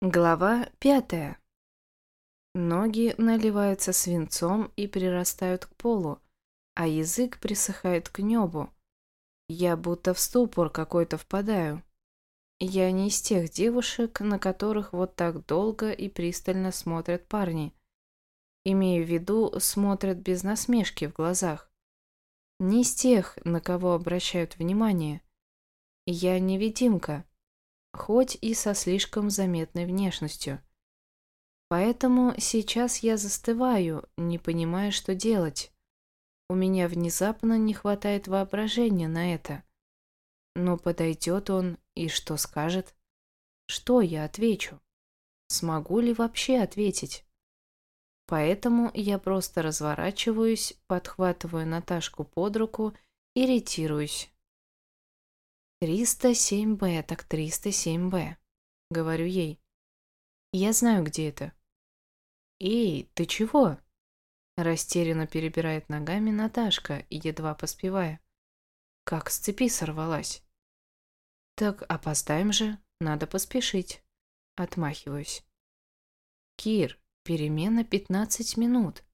Глава пятая. Ноги наливаются свинцом и прирастают к полу, а язык присыхает к небу. Я будто в ступор какой-то впадаю. Я не из тех девушек, на которых вот так долго и пристально смотрят парни. Имею в виду, смотрят без насмешки в глазах. Не из тех, на кого обращают внимание. Я невидимка хоть и со слишком заметной внешностью. Поэтому сейчас я застываю, не понимая, что делать. У меня внезапно не хватает воображения на это. Но подойдет он и что скажет? Что я отвечу? Смогу ли вообще ответить? Поэтому я просто разворачиваюсь, подхватываю Наташку под руку и ретируюсь. 307Б, так 307Б, говорю ей. Я знаю, где это. Эй, ты чего? Растерянно перебирает ногами Наташка, едва поспевая. Как с цепи сорвалась. Так опоздаем же, надо поспешить. Отмахиваюсь. Кир, перемена 15 минут.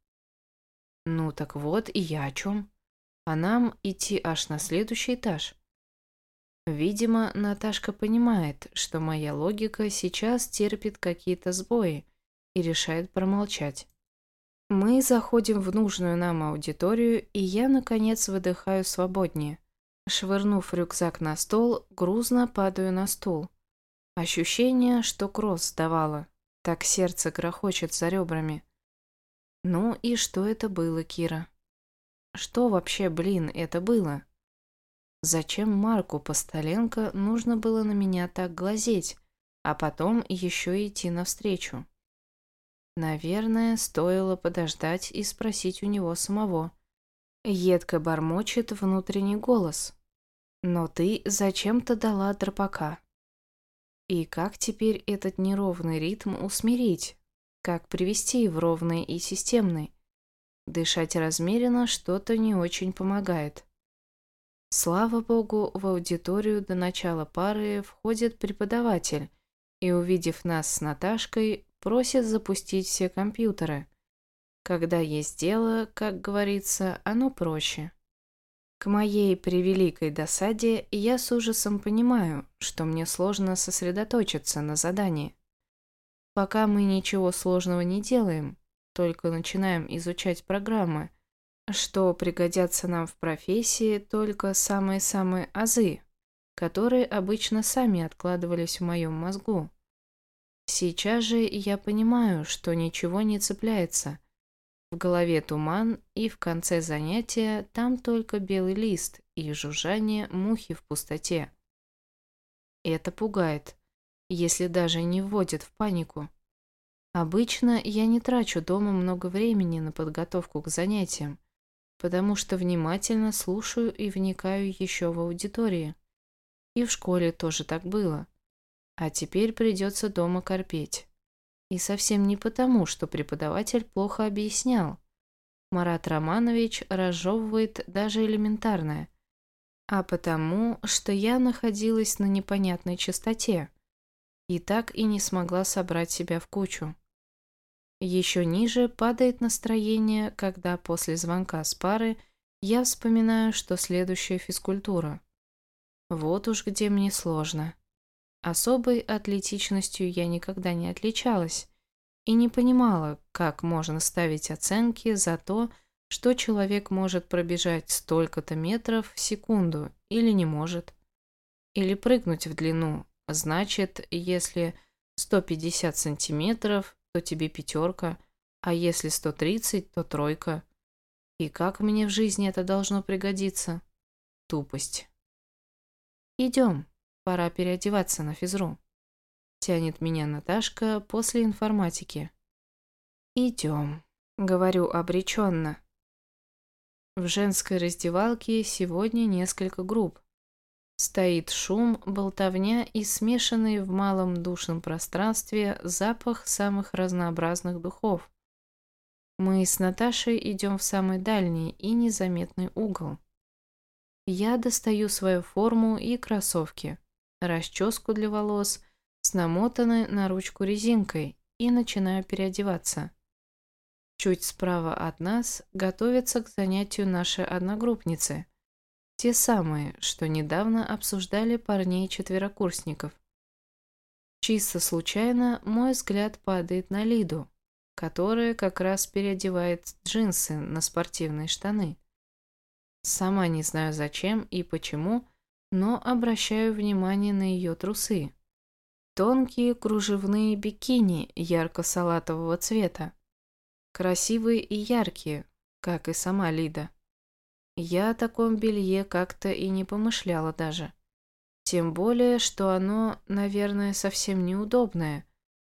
Ну так вот и я о чем. А нам идти аж на следующий этаж. Видимо, Наташка понимает, что моя логика сейчас терпит какие-то сбои и решает промолчать. Мы заходим в нужную нам аудиторию, и я, наконец, выдыхаю свободнее. Швырнув рюкзак на стол, грузно падаю на стул. Ощущение, что кросс сдавало. Так сердце грохочет за ребрами. Ну и что это было, Кира? Что вообще, блин, это было? Зачем Марку Постоленко нужно было на меня так глазеть, а потом еще идти навстречу? Наверное, стоило подождать и спросить у него самого. Едко бормочет внутренний голос. Но ты зачем-то дала дропака. И как теперь этот неровный ритм усмирить? Как привести в ровный и системный? Дышать размеренно что-то не очень помогает. Слава богу, в аудиторию до начала пары входит преподаватель и, увидев нас с Наташкой, просит запустить все компьютеры. Когда есть дело, как говорится, оно проще. К моей превеликой досаде я с ужасом понимаю, что мне сложно сосредоточиться на задании. Пока мы ничего сложного не делаем, только начинаем изучать программы – что пригодятся нам в профессии только самые-самые азы, которые обычно сами откладывались в моем мозгу. Сейчас же я понимаю, что ничего не цепляется. В голове туман, и в конце занятия там только белый лист и жужжание мухи в пустоте. Это пугает, если даже не вводит в панику. Обычно я не трачу дома много времени на подготовку к занятиям, потому что внимательно слушаю и вникаю еще в аудитории. И в школе тоже так было. А теперь придется дома корпеть. И совсем не потому, что преподаватель плохо объяснял. Марат Романович разжевывает даже элементарное. А потому, что я находилась на непонятной частоте. И так и не смогла собрать себя в кучу. Еще ниже падает настроение, когда после звонка с пары я вспоминаю, что следующая физкультура. Вот уж где мне сложно. Особой атлетичностью я никогда не отличалась и не понимала, как можно ставить оценки за то, что человек может пробежать столько-то метров в секунду или не может. Или прыгнуть в длину. Значит, если 150 сантиметров, то тебе пятерка, а если 130, то тройка. И как мне в жизни это должно пригодиться? Тупость. Идем, пора переодеваться на физру. Тянет меня Наташка после информатики. Идем, говорю обреченно. В женской раздевалке сегодня несколько групп. Стоит шум, болтовня и смешанный в малом душном пространстве запах самых разнообразных духов. Мы с Наташей идем в самый дальний и незаметный угол. Я достаю свою форму и кроссовки, расческу для волос, с намотанной на ручку резинкой и начинаю переодеваться. Чуть справа от нас готовятся к занятию наши одногруппницы. Те самые, что недавно обсуждали парней-четверокурсников. Чисто случайно мой взгляд падает на Лиду, которая как раз переодевает джинсы на спортивные штаны. Сама не знаю зачем и почему, но обращаю внимание на ее трусы. Тонкие кружевные бикини ярко-салатового цвета. Красивые и яркие, как и сама Лида. Я о таком белье как-то и не помышляла даже. Тем более, что оно, наверное, совсем неудобное,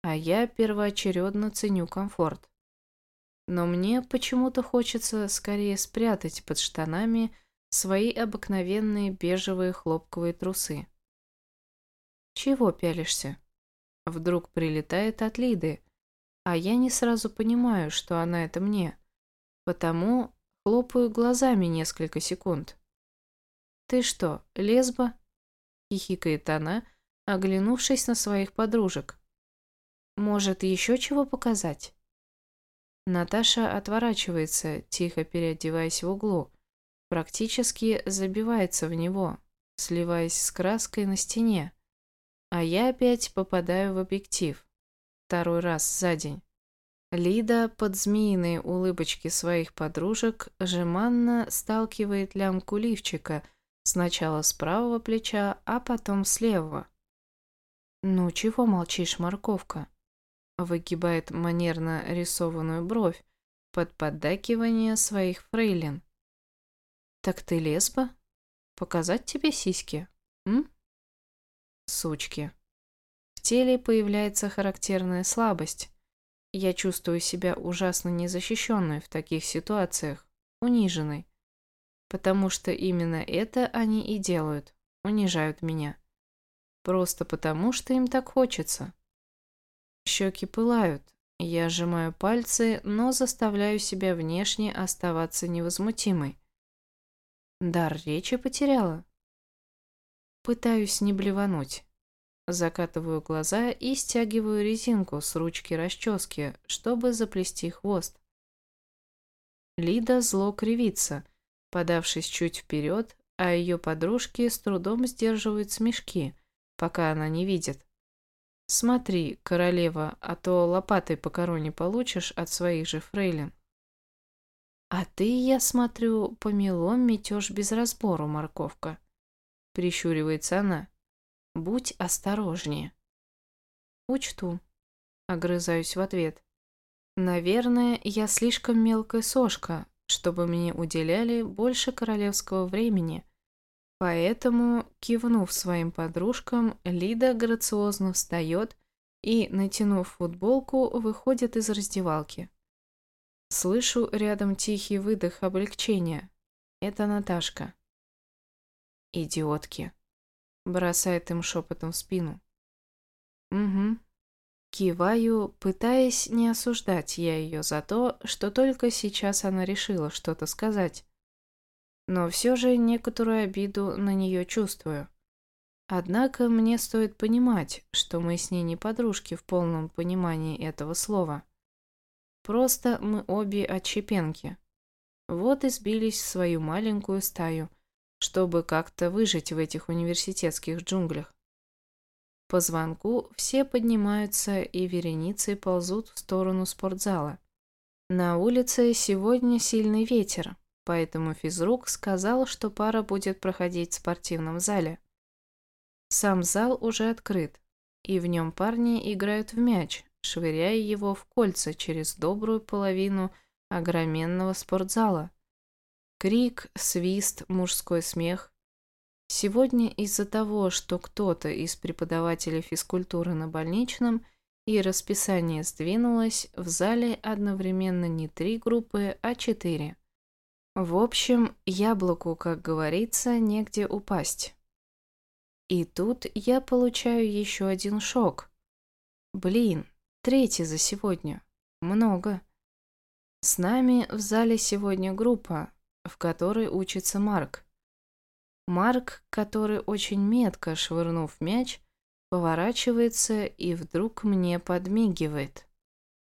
а я первоочередно ценю комфорт. Но мне почему-то хочется скорее спрятать под штанами свои обыкновенные бежевые хлопковые трусы. «Чего пялишься?» Вдруг прилетает от Лиды, а я не сразу понимаю, что она это мне, потому хлопаю глазами несколько секунд. «Ты что, лесба?» — хихикает она, оглянувшись на своих подружек. «Может, еще чего показать?» Наташа отворачивается, тихо переодеваясь в углу, практически забивается в него, сливаясь с краской на стене, а я опять попадаю в объектив второй раз за день. Лида под змеиные улыбочки своих подружек жеманно сталкивает лямку лифчика сначала с правого плеча, а потом с левого. «Ну чего молчишь, морковка?» Выгибает манерно рисованную бровь под поддакивание своих фрейлин. «Так ты лесба? Показать тебе сиськи, м?» Сучки теле появляется характерная слабость. Я чувствую себя ужасно незащищенной в таких ситуациях, униженной. Потому что именно это они и делают, унижают меня. Просто потому, что им так хочется. Щеки пылают, я сжимаю пальцы, но заставляю себя внешне оставаться невозмутимой. Дар речи потеряла. Пытаюсь не блевануть. Закатываю глаза и стягиваю резинку с ручки расчески, чтобы заплести хвост. Лида зло кривится, подавшись чуть вперед, а ее подружки с трудом сдерживают смешки, пока она не видит. «Смотри, королева, а то лопатой по короне получишь от своих же фрейлин». «А ты, я смотрю, помелом метешь без разбору, морковка», — прищуривается она. Будь осторожнее. Учту. Огрызаюсь в ответ. Наверное, я слишком мелкая сошка, чтобы мне уделяли больше королевского времени. Поэтому, кивнув своим подружкам, Лида грациозно встает и, натянув футболку, выходит из раздевалки. Слышу рядом тихий выдох облегчения. Это Наташка. Идиотки. Бросает им шепотом в спину. Угу. Киваю, пытаясь не осуждать я ее за то, что только сейчас она решила что-то сказать. Но все же некоторую обиду на нее чувствую. Однако мне стоит понимать, что мы с ней не подружки в полном понимании этого слова. Просто мы обе отщепенки. Вот и сбились в свою маленькую стаю, чтобы как-то выжить в этих университетских джунглях. По звонку все поднимаются и вереницей ползут в сторону спортзала. На улице сегодня сильный ветер, поэтому физрук сказал, что пара будет проходить в спортивном зале. Сам зал уже открыт, и в нем парни играют в мяч, швыряя его в кольца через добрую половину огроменного спортзала. Крик, свист, мужской смех. Сегодня из-за того, что кто-то из преподавателей физкультуры на больничном и расписание сдвинулось, в зале одновременно не три группы, а четыре. В общем, яблоку, как говорится, негде упасть. И тут я получаю еще один шок. Блин, третий за сегодня. Много. С нами в зале сегодня группа, в которой учится Марк. Марк, который очень метко швырнув мяч, поворачивается и вдруг мне подмигивает.